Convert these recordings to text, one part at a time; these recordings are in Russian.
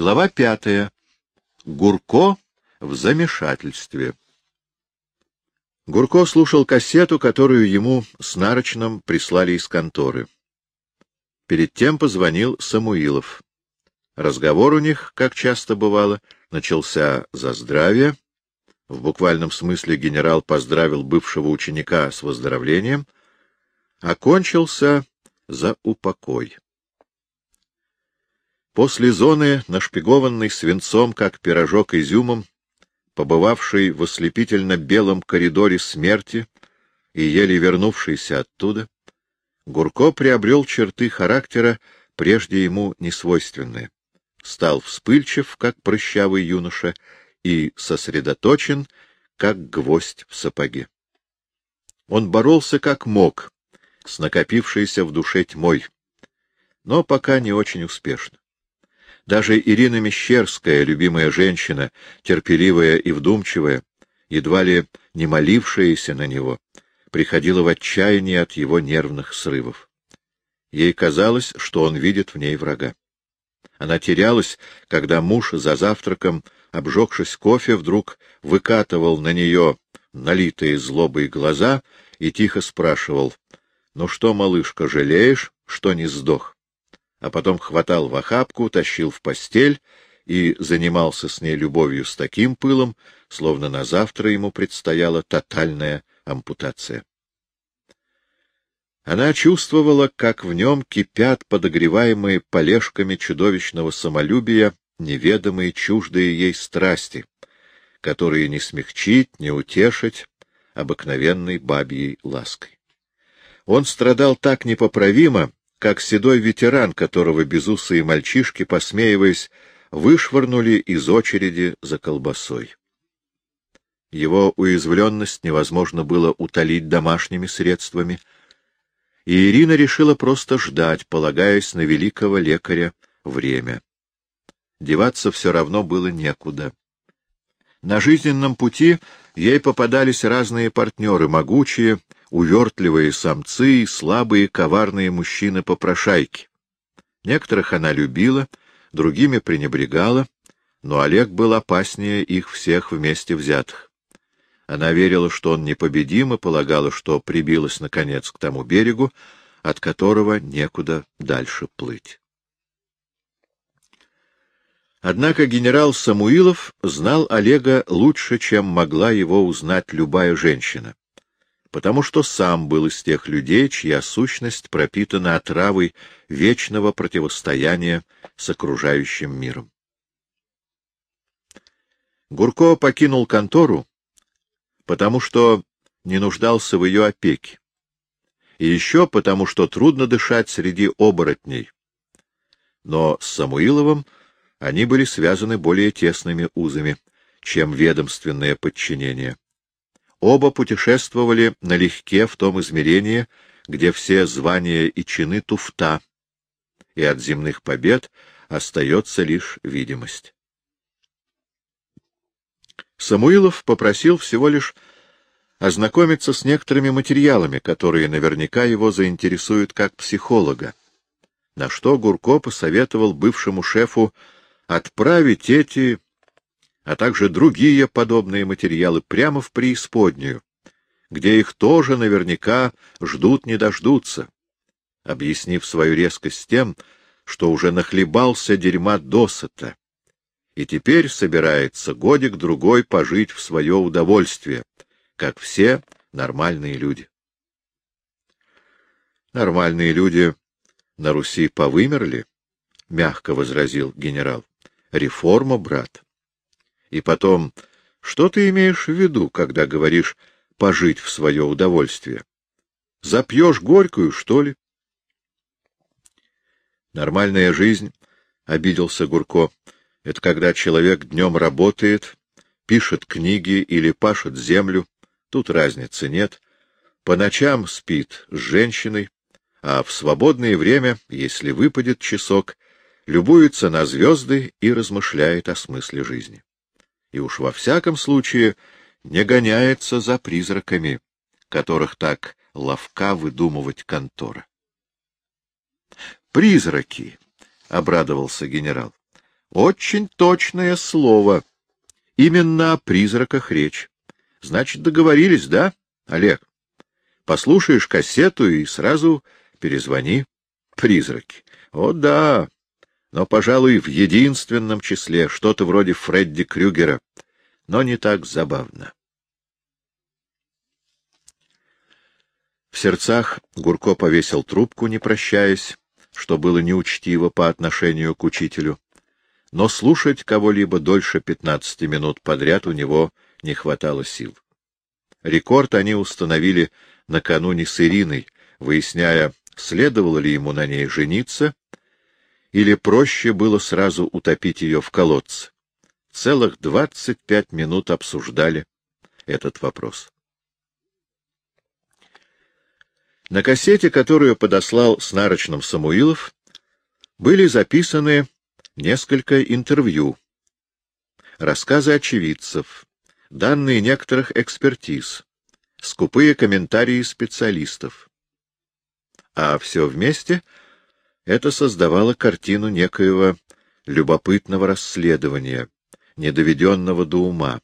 Глава пятая. Гурко в замешательстве. Гурко слушал кассету, которую ему с нарочным прислали из конторы. Перед тем позвонил Самуилов. Разговор у них, как часто бывало, начался за здравие. В буквальном смысле генерал поздравил бывшего ученика с выздоровлением, окончился за упокой. После зоны, нашпигованной свинцом, как пирожок изюмом, побывавший в ослепительно-белом коридоре смерти и еле вернувшийся оттуда, Гурко приобрел черты характера, прежде ему несвойственные. Стал вспыльчив, как прыщавый юноша, и сосредоточен, как гвоздь в сапоге. Он боролся как мог, с накопившейся в душе тьмой, но пока не очень успешно. Даже Ирина Мещерская, любимая женщина, терпеливая и вдумчивая, едва ли не молившаяся на него, приходила в отчаяние от его нервных срывов. Ей казалось, что он видит в ней врага. Она терялась, когда муж за завтраком, обжегшись кофе, вдруг выкатывал на нее налитые злобой глаза и тихо спрашивал, «Ну что, малышка, жалеешь, что не сдох?» А потом хватал в охапку, тащил в постель и занимался с ней любовью с таким пылом, словно на завтра ему предстояла тотальная ампутация. Она чувствовала, как в нем кипят подогреваемые полежками чудовищного самолюбия неведомые чуждые ей страсти, которые не смягчить, не утешить обыкновенной бабьей лаской. Он страдал так непоправимо, как седой ветеран, которого безусые мальчишки, посмеиваясь, вышвырнули из очереди за колбасой. Его уязвленность невозможно было утолить домашними средствами, и Ирина решила просто ждать, полагаясь на великого лекаря, время. Деваться все равно было некуда. На жизненном пути ей попадались разные партнеры, могучие, увертливые самцы и слабые коварные мужчины-попрошайки. Некоторых она любила, другими пренебрегала, но Олег был опаснее их всех вместе взятых. Она верила, что он непобедим, и полагала, что прибилась, наконец, к тому берегу, от которого некуда дальше плыть. Однако генерал Самуилов знал Олега лучше, чем могла его узнать любая женщина потому что сам был из тех людей, чья сущность пропитана отравой вечного противостояния с окружающим миром. Гурко покинул контору, потому что не нуждался в ее опеке, и еще потому, что трудно дышать среди оборотней. Но с Самуиловым они были связаны более тесными узами, чем ведомственное подчинение. Оба путешествовали налегке в том измерении, где все звания и чины туфта, и от земных побед остается лишь видимость. Самуилов попросил всего лишь ознакомиться с некоторыми материалами, которые наверняка его заинтересуют как психолога, на что Гурко посоветовал бывшему шефу отправить эти а также другие подобные материалы прямо в преисподнюю, где их тоже наверняка ждут не дождутся, объяснив свою резкость тем, что уже нахлебался дерьма досыта, и теперь собирается годик-другой пожить в свое удовольствие, как все нормальные люди. Нормальные люди на Руси повымерли, — мягко возразил генерал. — Реформа, брат. И потом, что ты имеешь в виду, когда говоришь «пожить в свое удовольствие»? Запьешь горькую, что ли? Нормальная жизнь, — обиделся Гурко, — это когда человек днем работает, пишет книги или пашет землю, тут разницы нет, по ночам спит с женщиной, а в свободное время, если выпадет часок, любуется на звезды и размышляет о смысле жизни и уж во всяком случае не гоняется за призраками, которых так ловка выдумывать контора. «Призраки!» — обрадовался генерал. Очень точное слово. Именно о призраках речь. Значит, договорились, да, Олег? Послушаешь кассету и сразу перезвони. Призраки. О, да. Но, пожалуй, в единственном числе, что-то вроде Фредди Крюгера. Но не так забавно. В сердцах Гурко повесил трубку, не прощаясь, что было неучтиво по отношению к учителю. Но слушать кого-либо дольше пятнадцати минут подряд у него не хватало сил. Рекорд они установили накануне с Ириной, выясняя, следовало ли ему на ней жениться, или проще было сразу утопить ее в колодце. Целых двадцать пять минут обсуждали этот вопрос. На кассете, которую подослал с нарочным Самуилов, были записаны несколько интервью, рассказы очевидцев, данные некоторых экспертиз, скупые комментарии специалистов. А все вместе это создавало картину некоего любопытного расследования, недоведенного до ума,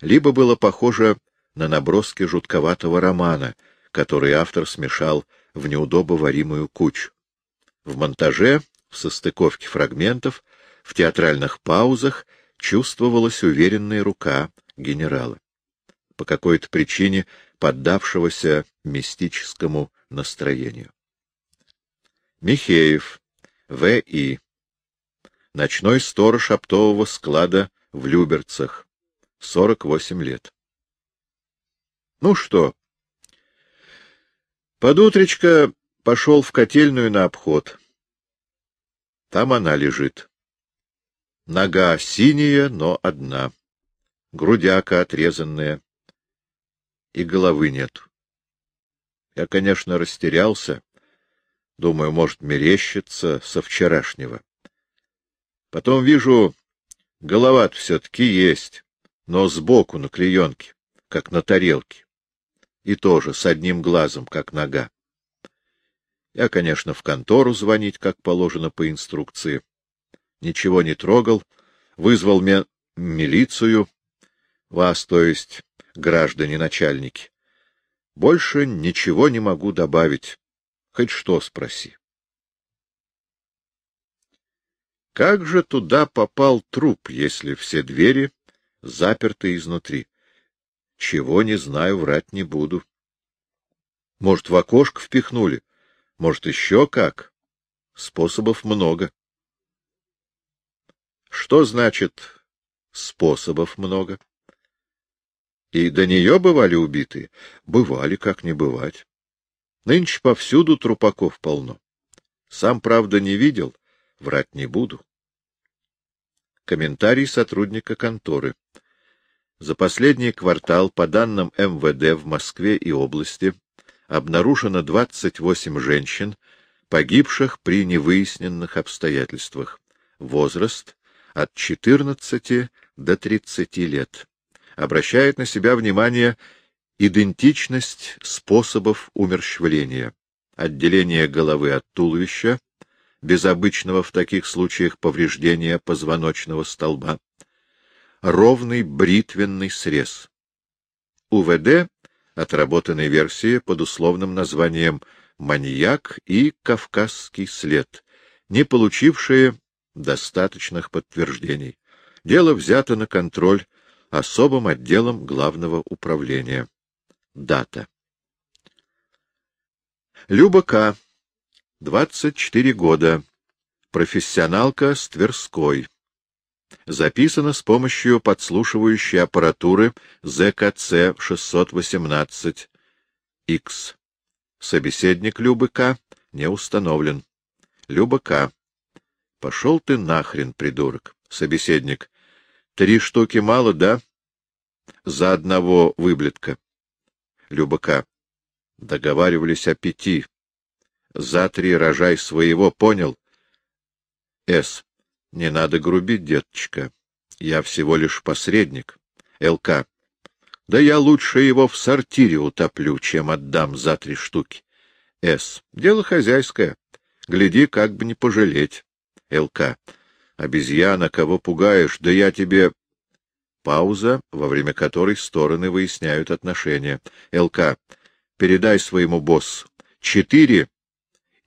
либо было похоже на наброски жутковатого романа, который автор смешал в неудобоваримую кучу. В монтаже, в состыковке фрагментов, в театральных паузах чувствовалась уверенная рука генерала по какой-то причине поддавшегося мистическому настроению. Михеев, В.И. Ночной сторож оптового склада в Люберцах. 48 лет. Ну что? Под утречко пошел в котельную на обход. Там она лежит. Нога синяя, но одна. Грудяка отрезанная и головы нет. Я, конечно, растерялся. Думаю, может, мерещится со вчерашнего. Потом вижу, голова все-таки есть, но сбоку на клеенке, как на тарелке. И тоже с одним глазом, как нога. Я, конечно, в контору звонить, как положено по инструкции. Ничего не трогал, вызвал мне милицию, вас, то есть, граждане начальники. Больше ничего не могу добавить. Хоть что спроси. Как же туда попал труп, если все двери заперты изнутри? Чего не знаю, врать не буду. Может, в окошко впихнули, может, еще как. Способов много. Что значит способов много? И до нее бывали убитые? Бывали, как не бывать. Нынче повсюду трупаков полно. Сам, правда, не видел, врать не буду. Комментарий сотрудника конторы. За последний квартал, по данным МВД в Москве и области, обнаружено 28 женщин, погибших при невыясненных обстоятельствах. Возраст от 14 до 30 лет обращает на себя внимание идентичность способов умерщвления, отделение головы от туловища, без обычного в таких случаях повреждения позвоночного столба, ровный бритвенный срез. УВД — отработанной версии под условным названием «Маньяк» и «Кавказский след», не получившие достаточных подтверждений. Дело взято на контроль особым отделом главного управления. Дата. Люба К. 24 года. Профессионалка с Тверской. Записано с помощью подслушивающей аппаратуры ЗКЦ-618X. Собеседник Любы К. не установлен. Люба К. Пошел ты нахрен, придурок. Собеседник. Три штуки мало, да? За одного выблетка. Любака. Договаривались о пяти. За три рожай своего, понял? С. Не надо грубить, деточка. Я всего лишь посредник. ЛК. Да я лучше его в сортире утоплю, чем отдам за три штуки. С. Дело хозяйское. Гляди, как бы не пожалеть. ЛК. Обезьяна, кого пугаешь? Да я тебе... Пауза, во время которой стороны выясняют отношения. ЛК. Передай своему боссу. Четыре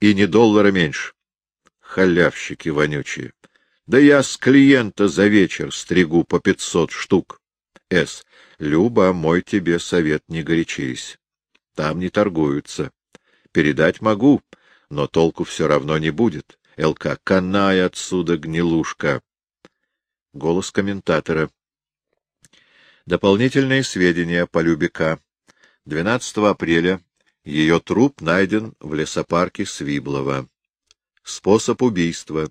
и не доллара меньше. Халявщики вонючие. Да я с клиента за вечер стригу по пятьсот штук. С. Люба, мой тебе совет, не горячись. Там не торгуются. Передать могу, но толку все равно не будет. ЛК. Канай отсюда, гнилушка. Голос комментатора. Дополнительные сведения по Любика. 12 апреля ее труп найден в лесопарке Свиблова. Способ убийства.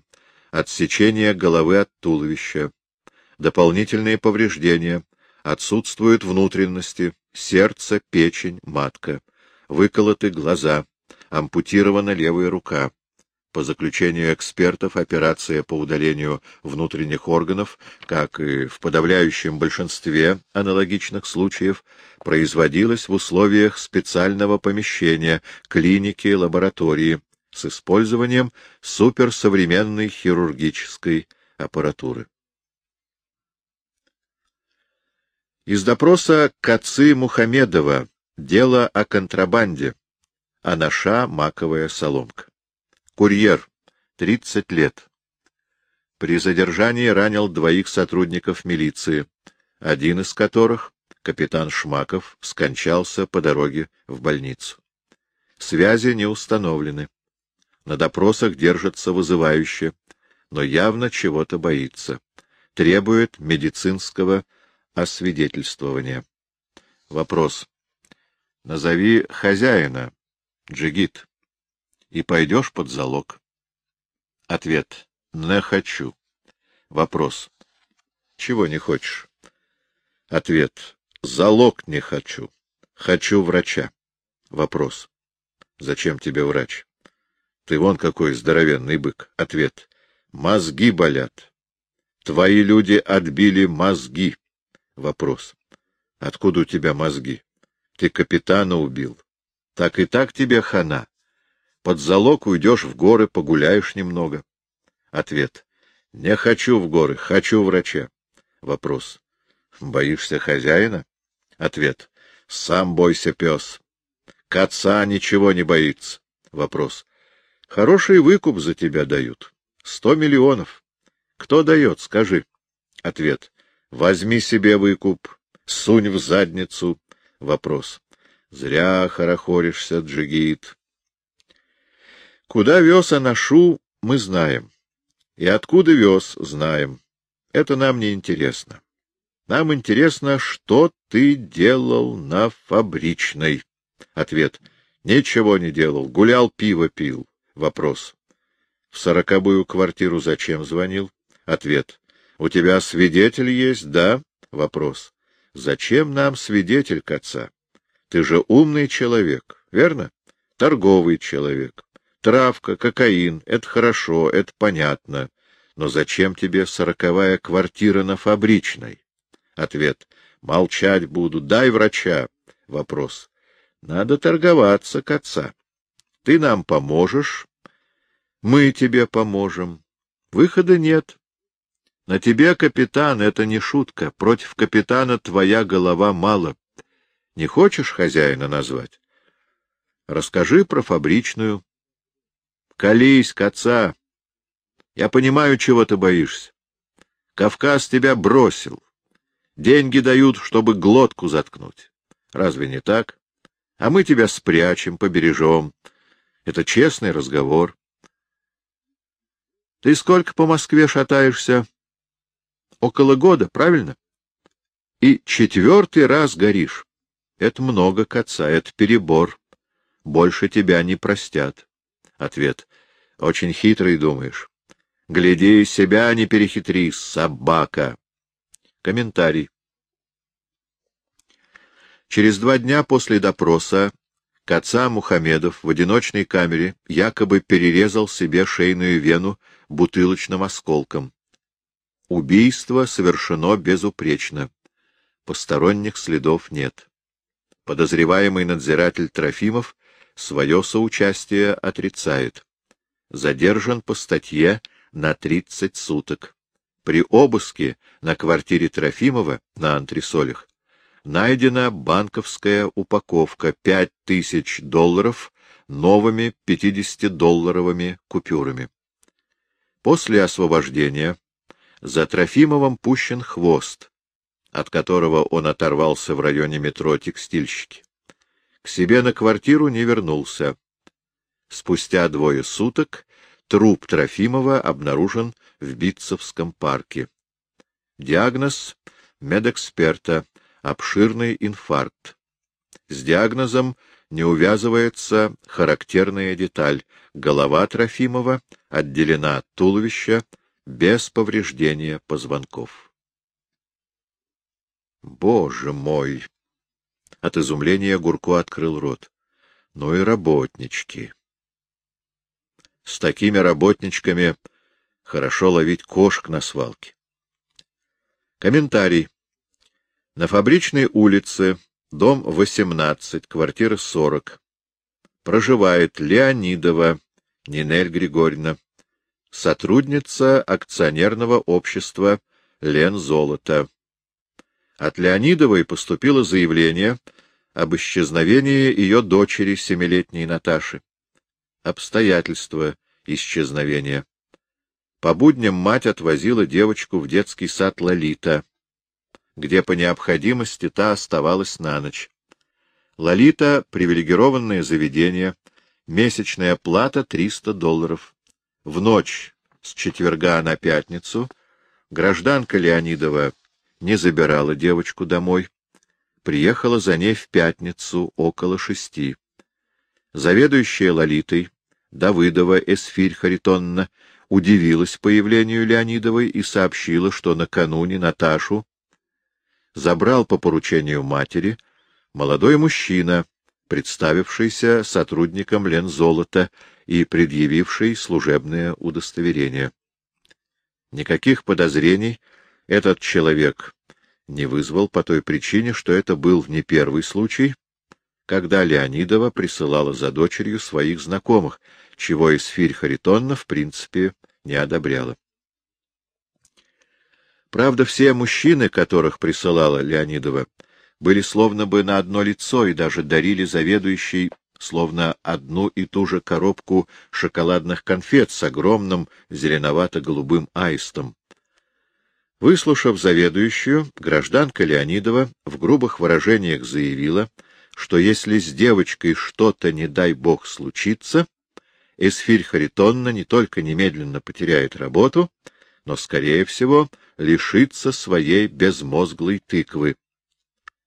Отсечение головы от туловища. Дополнительные повреждения. Отсутствуют внутренности, сердце, печень, матка. Выколоты глаза. Ампутирована левая рука. По заключению экспертов, операция по удалению внутренних органов, как и в подавляющем большинстве аналогичных случаев, производилась в условиях специального помещения, клиники, лаборатории, с использованием суперсовременной хирургической аппаратуры. Из допроса Кацы Мухамедова «Дело о контрабанде», Анаша маковая соломка. Курьер, 30 лет. При задержании ранил двоих сотрудников милиции, один из которых, капитан Шмаков, скончался по дороге в больницу. Связи не установлены. На допросах держится вызывающе, но явно чего-то боится. Требует медицинского освидетельствования. Вопрос. Назови хозяина, Джигит и пойдешь под залог. Ответ. Не хочу. Вопрос. Чего не хочешь? Ответ. Залог не хочу. Хочу врача. Вопрос. Зачем тебе врач? Ты вон какой здоровенный бык. Ответ. Мозги болят. Твои люди отбили мозги. Вопрос. Откуда у тебя мозги? Ты капитана убил. Так и так тебе хана. Под залог уйдешь в горы, погуляешь немного. Ответ. Не хочу в горы, хочу врача. Вопрос. Боишься хозяина? Ответ. Сам бойся, пес. К отца ничего не боится. Вопрос. Хороший выкуп за тебя дают. Сто миллионов. Кто дает, скажи. Ответ. Возьми себе выкуп, сунь в задницу. Вопрос. Зря хорохоришься, джигит. Куда вез Анашу, мы знаем. И откуда вез, знаем. Это нам не интересно. Нам интересно, что ты делал на фабричной. Ответ. Ничего не делал. Гулял, пиво пил. Вопрос. В сороковую квартиру зачем звонил? Ответ. У тебя свидетель есть, да? Вопрос. Зачем нам свидетель к отца? Ты же умный человек, верно? Торговый человек. Травка, кокаин — это хорошо, это понятно. Но зачем тебе сороковая квартира на фабричной? Ответ. Молчать буду. Дай врача. Вопрос. Надо торговаться к отца. Ты нам поможешь, мы тебе поможем. Выхода нет. На тебе, капитан, это не шутка. Против капитана твоя голова мало. Не хочешь хозяина назвать? Расскажи про фабричную. Колись, коца. Я понимаю, чего ты боишься. Кавказ тебя бросил. Деньги дают, чтобы глотку заткнуть. Разве не так? А мы тебя спрячем, побережем. Это честный разговор. Ты сколько по Москве шатаешься? Около года, правильно? И четвертый раз горишь. Это много, коца, это перебор. Больше тебя не простят. Ответ. Очень хитрый, думаешь. Гляди, себя не перехитри, собака. Комментарий. Через два дня после допроса Каца Мухамедов в одиночной камере якобы перерезал себе шейную вену бутылочным осколком. Убийство совершено безупречно. Посторонних следов нет. Подозреваемый надзиратель Трофимов свое соучастие отрицает. Задержан по статье на 30 суток. При обыске на квартире Трофимова на антресолях найдена банковская упаковка 5000 долларов новыми 50-долларовыми купюрами. После освобождения за Трофимовым пущен хвост, от которого он оторвался в районе метро «Текстильщики». К себе на квартиру не вернулся. Спустя двое суток труп Трофимова обнаружен в Битцевском парке. Диагноз медэксперта — обширный инфаркт. С диагнозом не увязывается характерная деталь. Голова Трофимова отделена от туловища без повреждения позвонков. Боже мой! От изумления Гурко открыл рот. Ну и работнички. С такими работничками хорошо ловить кошек на свалке. Комментарий. На фабричной улице, дом 18, квартира 40, проживает Леонидова Нинель Григорьевна, сотрудница акционерного общества Лен Золото. От Леонидовой поступило заявление об исчезновении ее дочери, семилетней Наташи. Обстоятельства исчезновения. По будням мать отвозила девочку в детский сад Лолита, где по необходимости та оставалась на ночь. Лолита — привилегированное заведение, месячная плата — 300 долларов. В ночь с четверга на пятницу гражданка Леонидова не забирала девочку домой, приехала за ней в пятницу около шести. Заведующая Лолитой, Давыдова Эсфирь Харитонна, удивилась появлению Леонидовой и сообщила, что накануне Наташу забрал по поручению матери молодой мужчина, представившийся сотрудником Лензолота и предъявивший служебное удостоверение. Никаких подозрений этот человек не вызвал по той причине, что это был не первый случай, когда Леонидова присылала за дочерью своих знакомых, чего Исфирь Харитонна, в принципе, не одобряла. Правда, все мужчины, которых присылала Леонидова, были словно бы на одно лицо и даже дарили заведующей словно одну и ту же коробку шоколадных конфет с огромным зеленовато-голубым аистом. Выслушав заведующую, гражданка Леонидова в грубых выражениях заявила, что если с девочкой что-то, не дай бог, случится, Эсфирь Харитонна не только немедленно потеряет работу, но, скорее всего, лишится своей безмозглой тыквы.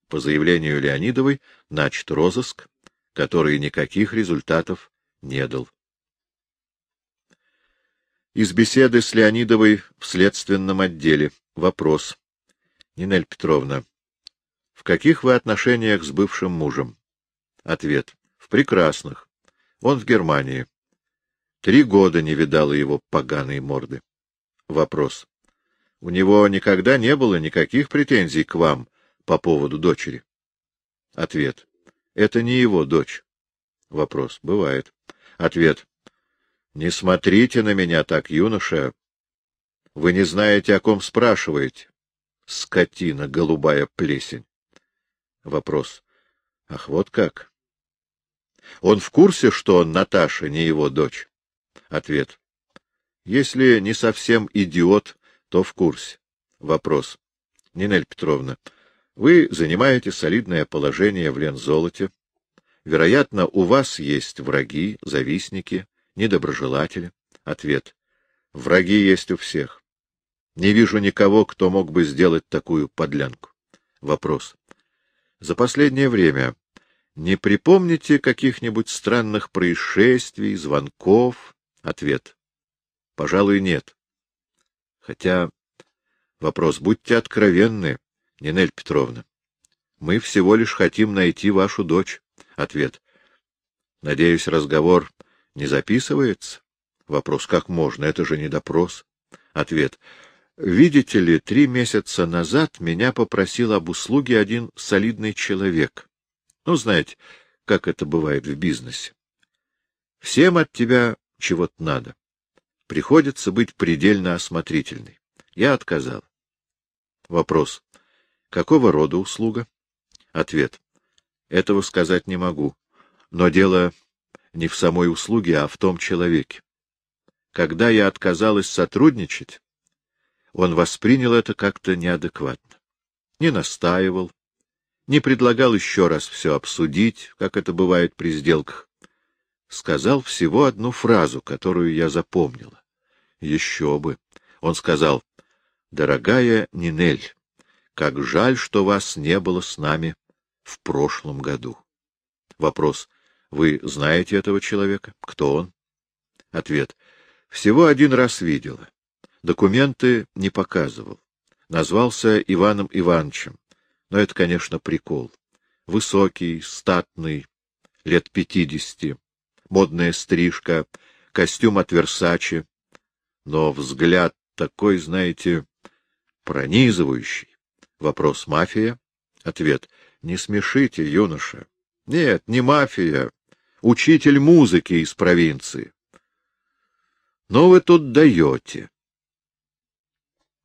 По заявлению Леонидовой начат розыск, который никаких результатов не дал. Из беседы с Леонидовой в следственном отделе. Вопрос. Нинель Петровна, в каких вы отношениях с бывшим мужем? Ответ. В прекрасных. Он в Германии. Три года не видала его поганой морды. Вопрос. У него никогда не было никаких претензий к вам по поводу дочери? Ответ. Это не его дочь. Вопрос. Бывает. Ответ. Не смотрите на меня так, юноша. Вы не знаете, о ком спрашиваете. Скотина, голубая плесень. Вопрос. Ах, вот как. Он в курсе, что Наташа не его дочь? Ответ. Если не совсем идиот, то в курсе. Вопрос. Нинель Петровна, вы занимаете солидное положение в Лензолоте. Вероятно, у вас есть враги, завистники, недоброжелатели. Ответ. Враги есть у всех. Не вижу никого, кто мог бы сделать такую подлянку. Вопрос. За последнее время не припомните каких-нибудь странных происшествий, звонков, Ответ. Пожалуй, нет. Хотя... Вопрос. Будьте откровенны, Нинель Петровна. Мы всего лишь хотим найти вашу дочь. Ответ. Надеюсь, разговор не записывается? Вопрос. Как можно? Это же не допрос. Ответ. Видите ли, три месяца назад меня попросил об услуге один солидный человек. Ну, знаете, как это бывает в бизнесе. Всем от тебя чего-то надо. приходится быть предельно осмотрительной. Я отказал. Вопрос. Какого рода услуга? Ответ. Этого сказать не могу. Но дело не в самой услуге, а в том человеке. Когда я отказалась сотрудничать, он воспринял это как-то неадекватно. Не настаивал, не предлагал еще раз все обсудить, как это бывает при сделках. Сказал всего одну фразу, которую я запомнила. Еще бы. Он сказал, «Дорогая Нинель, как жаль, что вас не было с нами в прошлом году». Вопрос, вы знаете этого человека? Кто он? Ответ, всего один раз видела. Документы не показывал. Назвался Иваном Ивановичем. Но это, конечно, прикол. Высокий, статный, лет пятидесяти, модная стрижка, костюм от Версачи. Но взгляд такой, знаете, пронизывающий. Вопрос «Мафия?» Ответ «Не смешите, юноша». Нет, не мафия. Учитель музыки из провинции. Но вы тут даете.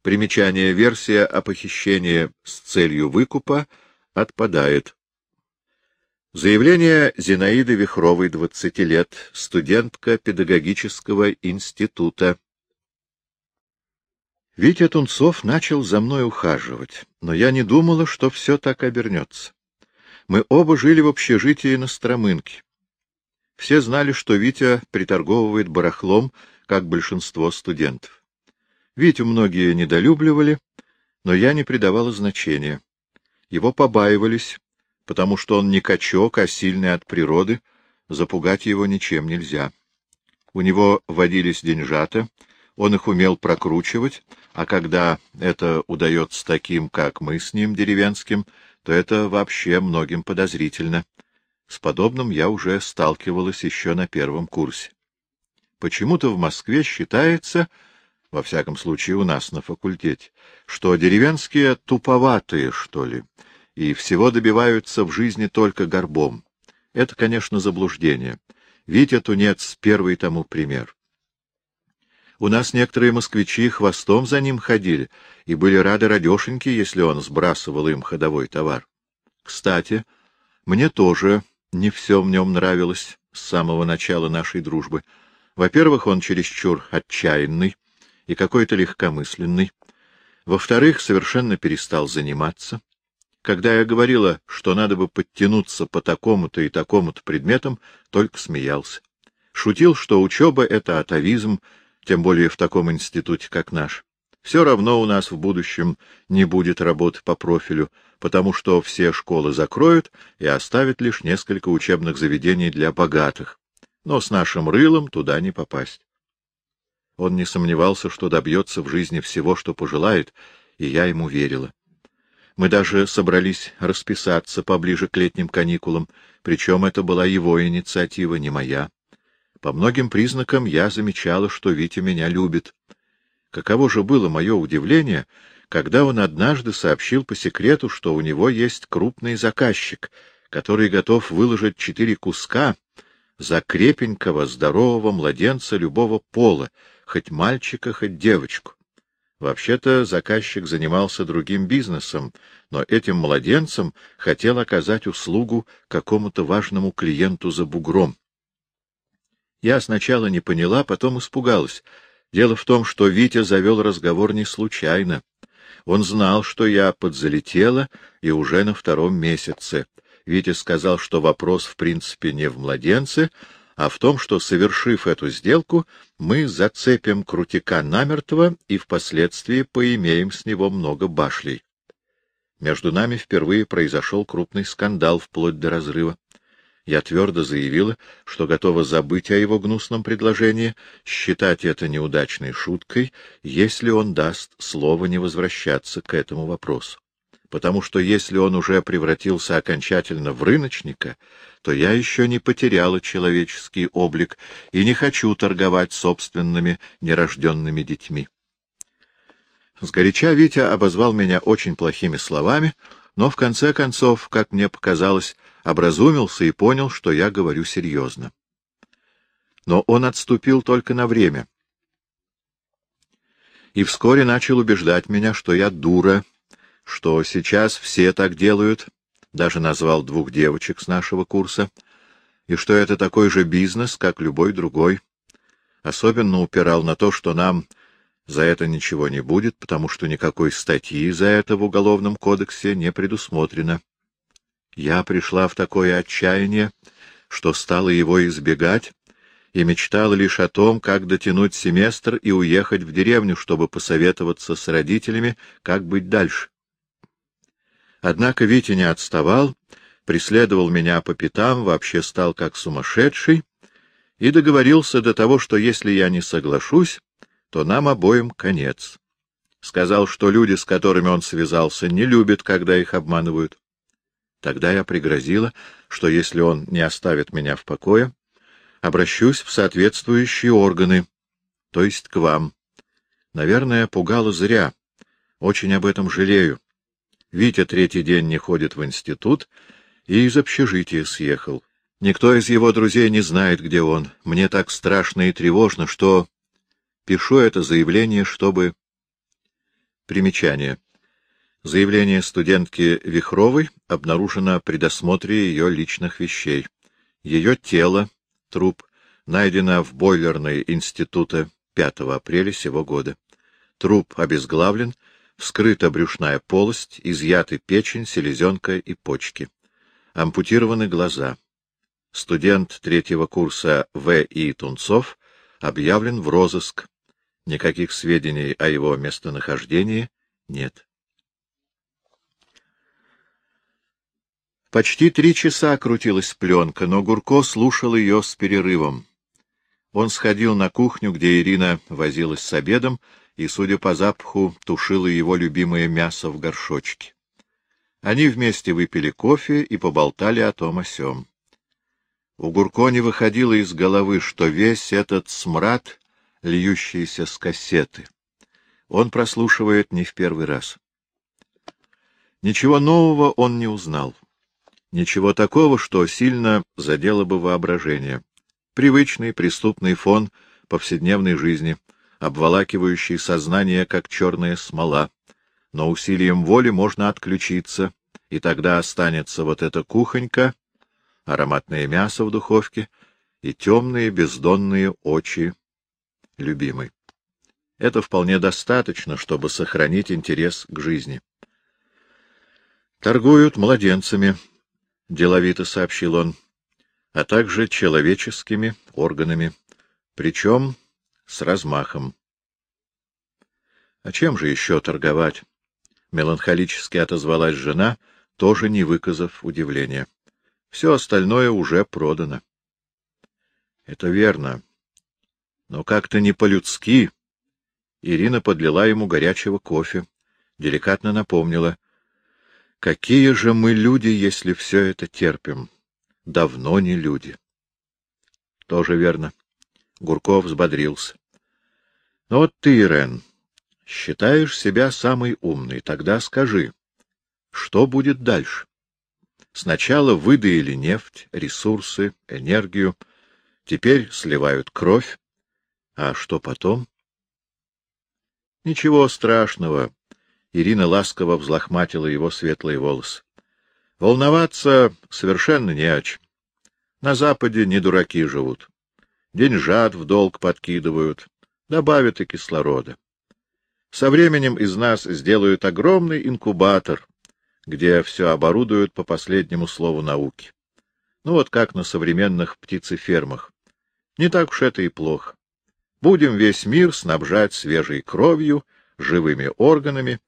Примечание версия о похищении с целью выкупа отпадает. Заявление Зинаиды Вихровой, 20 лет, студентка педагогического института. Витя Тунцов начал за мной ухаживать, но я не думала, что все так обернется. Мы оба жили в общежитии на Стромынке. Все знали, что Витя приторговывает барахлом, как большинство студентов. Витю многие недолюбливали, но я не придавала значения. Его побаивались, потому что он не качок, а сильный от природы, запугать его ничем нельзя. У него водились деньжата, он их умел прокручивать, а когда это удается таким, как мы с ним, деревенским, то это вообще многим подозрительно. С подобным я уже сталкивалась еще на первом курсе. Почему-то в Москве считается, во всяком случае у нас на факультете, что деревенские туповатые, что ли, и всего добиваются в жизни только горбом. Это, конечно, заблуждение. Витя Тунец — первый тому пример. У нас некоторые москвичи хвостом за ним ходили и были рады радешеньке, если он сбрасывал им ходовой товар. Кстати, мне тоже не все в нем нравилось с самого начала нашей дружбы. Во-первых, он чересчур отчаянный, и какой-то легкомысленный. Во-вторых, совершенно перестал заниматься. Когда я говорила, что надо бы подтянуться по такому-то и такому-то предметам, только смеялся. Шутил, что учеба — это атовизм, тем более в таком институте, как наш. Все равно у нас в будущем не будет работы по профилю, потому что все школы закроют и оставят лишь несколько учебных заведений для богатых. Но с нашим рылом туда не попасть. Он не сомневался, что добьется в жизни всего, что пожелает, и я ему верила. Мы даже собрались расписаться поближе к летним каникулам, причем это была его инициатива, не моя. По многим признакам я замечала, что Витя меня любит. Каково же было мое удивление, когда он однажды сообщил по секрету, что у него есть крупный заказчик, который готов выложить четыре куска за крепенького, здорового младенца любого пола, хоть мальчика, хоть девочку. Вообще-то заказчик занимался другим бизнесом, но этим младенцам хотел оказать услугу какому-то важному клиенту за бугром. Я сначала не поняла, потом испугалась. Дело в том, что Витя завел разговор не случайно. Он знал, что я подзалетела и уже на втором месяце. Витя сказал, что вопрос в принципе не в младенце, а в том, что, совершив эту сделку, мы зацепим крутика намертво и впоследствии поимеем с него много башлей. Между нами впервые произошел крупный скандал вплоть до разрыва. Я твердо заявила, что готова забыть о его гнусном предложении, считать это неудачной шуткой, если он даст слово не возвращаться к этому вопросу потому что если он уже превратился окончательно в рыночника, то я еще не потеряла человеческий облик и не хочу торговать собственными нерожденными детьми. Сгоряча Витя обозвал меня очень плохими словами, но в конце концов, как мне показалось, образумился и понял, что я говорю серьезно. Но он отступил только на время. и вскоре начал убеждать меня, что я дура, что сейчас все так делают, даже назвал двух девочек с нашего курса, и что это такой же бизнес, как любой другой. Особенно упирал на то, что нам за это ничего не будет, потому что никакой статьи за это в Уголовном кодексе не предусмотрено. Я пришла в такое отчаяние, что стала его избегать, и мечтала лишь о том, как дотянуть семестр и уехать в деревню, чтобы посоветоваться с родителями, как быть дальше. Однако Витя не отставал, преследовал меня по пятам, вообще стал как сумасшедший, и договорился до того, что если я не соглашусь, то нам обоим конец. Сказал, что люди, с которыми он связался, не любят, когда их обманывают. Тогда я пригрозила, что если он не оставит меня в покое, обращусь в соответствующие органы, то есть к вам. Наверное, пугало зря. Очень об этом жалею. Витя третий день не ходит в институт и из общежития съехал. Никто из его друзей не знает, где он. Мне так страшно и тревожно, что... Пишу это заявление, чтобы... Примечание. Заявление студентки Вихровой обнаружено при досмотре ее личных вещей. Ее тело, Труп найдено в бойлерной института 5 апреля сего года. Труп обезглавлен, вскрыта брюшная полость, изъяты печень, селезенка и почки. Ампутированы глаза. Студент третьего курса В. И. Тунцов объявлен в розыск. Никаких сведений о его местонахождении нет. Почти три часа крутилась пленка, но Гурко слушал ее с перерывом. Он сходил на кухню, где Ирина возилась с обедом, и, судя по запаху, тушила его любимое мясо в горшочке. Они вместе выпили кофе и поболтали о том о сём. У Гурко не выходило из головы, что весь этот смрад, льющийся с кассеты, он прослушивает не в первый раз. Ничего нового он не узнал. Ничего такого, что сильно задело бы воображение. Привычный преступный фон повседневной жизни, обволакивающий сознание, как черная смола. Но усилием воли можно отключиться, и тогда останется вот эта кухонька, ароматное мясо в духовке и темные бездонные очи любимой. Это вполне достаточно, чтобы сохранить интерес к жизни. Торгуют младенцами, — деловито сообщил он, — а также человеческими органами, причем с размахом. — А чем же еще торговать? — меланхолически отозвалась жена, тоже не выказав удивления. — Все остальное уже продано. — Это верно. Но как-то не по-людски. Ирина подлила ему горячего кофе, деликатно напомнила. Какие же мы люди, если все это терпим? Давно не люди. Тоже верно. Гурков взбодрился. Но вот ты, Ирен, считаешь себя самой умной, тогда скажи, что будет дальше? Сначала выдаили нефть, ресурсы, энергию, теперь сливают кровь. А что потом? Ничего страшного, Ирина ласково взлохматила его светлые волосы. Волноваться совершенно не о чем. На Западе не дураки живут. Деньжат в долг подкидывают, добавят и кислорода. Со временем из нас сделают огромный инкубатор, где все оборудуют по последнему слову науки. Ну вот как на современных птицефермах. Не так уж это и плохо. Будем весь мир снабжать свежей кровью, живыми органами,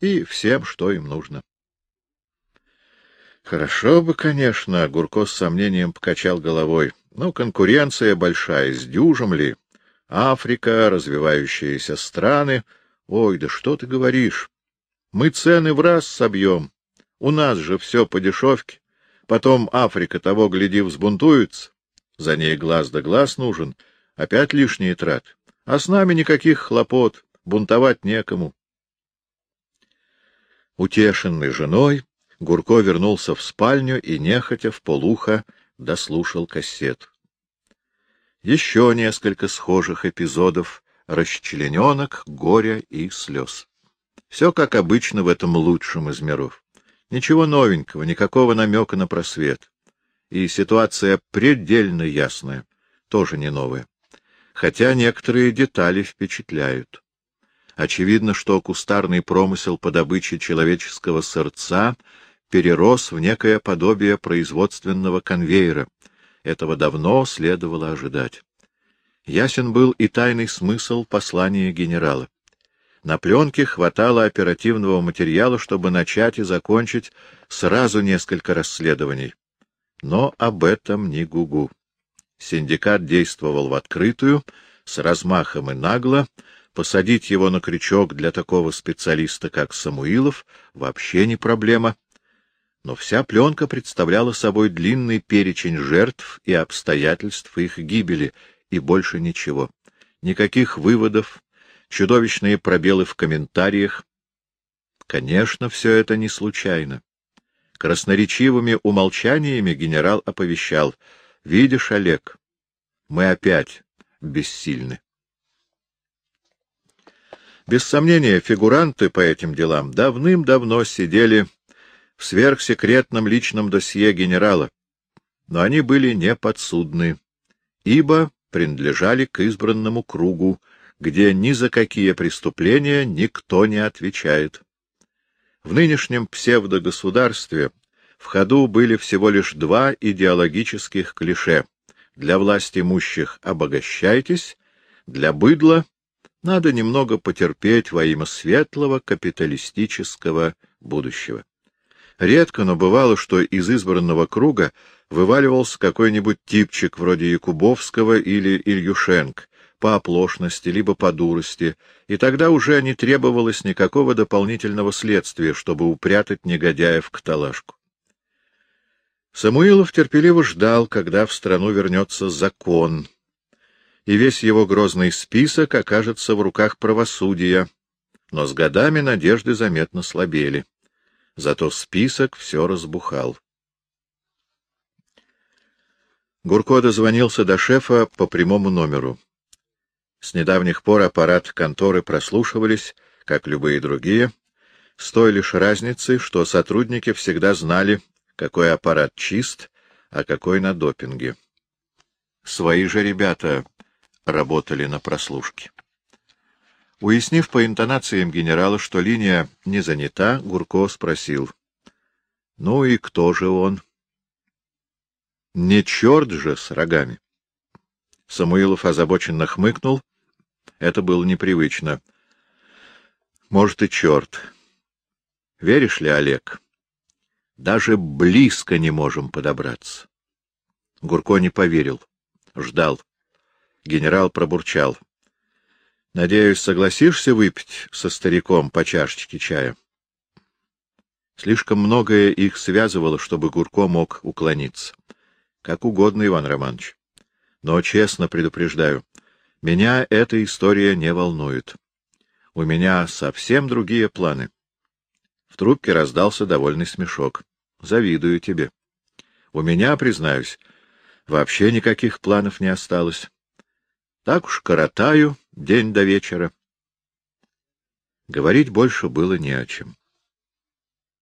и всем, что им нужно. Хорошо бы, конечно, Гурко с сомнением покачал головой. Ну, конкуренция большая, с дюжем ли? Африка, развивающиеся страны. Ой, да что ты говоришь? Мы цены в раз собьем. У нас же все по дешевке. Потом Африка того, гляди, взбунтуется. За ней глаз да глаз нужен. Опять лишние траты. А с нами никаких хлопот. Бунтовать некому. Утешенный женой, Гурко вернулся в спальню и, нехотя, в полухо дослушал кассету. Еще несколько схожих эпизодов расчлененок, горя и слез. Все как обычно в этом лучшем из миров. Ничего новенького, никакого намека на просвет. И ситуация предельно ясная, тоже не новая. Хотя некоторые детали впечатляют. Очевидно, что кустарный промысел по добыче человеческого сердца перерос в некое подобие производственного конвейера. Этого давно следовало ожидать. Ясен был и тайный смысл послания генерала. На пленке хватало оперативного материала, чтобы начать и закончить сразу несколько расследований. Но об этом ни гугу. Синдикат действовал в открытую, с размахом и нагло, посадить его на крючок для такого специалиста, как Самуилов, вообще не проблема. Но вся пленка представляла собой длинный перечень жертв и обстоятельств их гибели, и больше ничего. Никаких выводов, чудовищные пробелы в комментариях. Конечно, все это не случайно. Красноречивыми умолчаниями генерал оповещал. «Видишь, Олег, мы опять бессильны». Без сомнения, фигуранты по этим делам давным-давно сидели в сверхсекретном личном досье генерала, но они были неподсудны, ибо принадлежали к избранному кругу, где ни за какие преступления никто не отвечает. В нынешнем псевдогосударстве в ходу были всего лишь два идеологических клише. Для власть имущих «обогащайтесь», для быдла надо немного потерпеть во имя светлого капиталистического будущего. Редко, но бывало, что из избранного круга вываливался какой-нибудь типчик вроде Якубовского или Ильюшенк, по оплошности, либо по дурости, и тогда уже не требовалось никакого дополнительного следствия, чтобы упрятать негодяя в каталажку. Самуилов терпеливо ждал, когда в страну вернется закон, и весь его грозный список окажется в руках правосудия, но с годами надежды заметно слабели. Зато список все разбухал. Гурко дозвонился до шефа по прямому номеру. С недавних пор аппарат конторы прослушивались, как любые другие, с той лишь разницей, что сотрудники всегда знали, какой аппарат чист, а какой на допинге. Свои же ребята работали на прослушке. Уяснив по интонациям генерала, что линия не занята, Гурко спросил. — Ну и кто же он? — Не черт же с рогами. Самуилов озабоченно хмыкнул это было непривычно. Может, и черт. Веришь ли, Олег? Даже близко не можем подобраться. Гурко не поверил. Ждал. Генерал пробурчал. — Надеюсь, согласишься выпить со стариком по чашечке чая? Слишком многое их связывало, чтобы Гурко мог уклониться. Как угодно, Иван Романович. Но честно предупреждаю, меня эта история не волнует. У меня совсем другие планы. В трубке раздался довольный смешок. Завидую тебе. У меня, признаюсь, вообще никаких планов не осталось. Так уж коротаю день до вечера. Говорить больше было не о чем.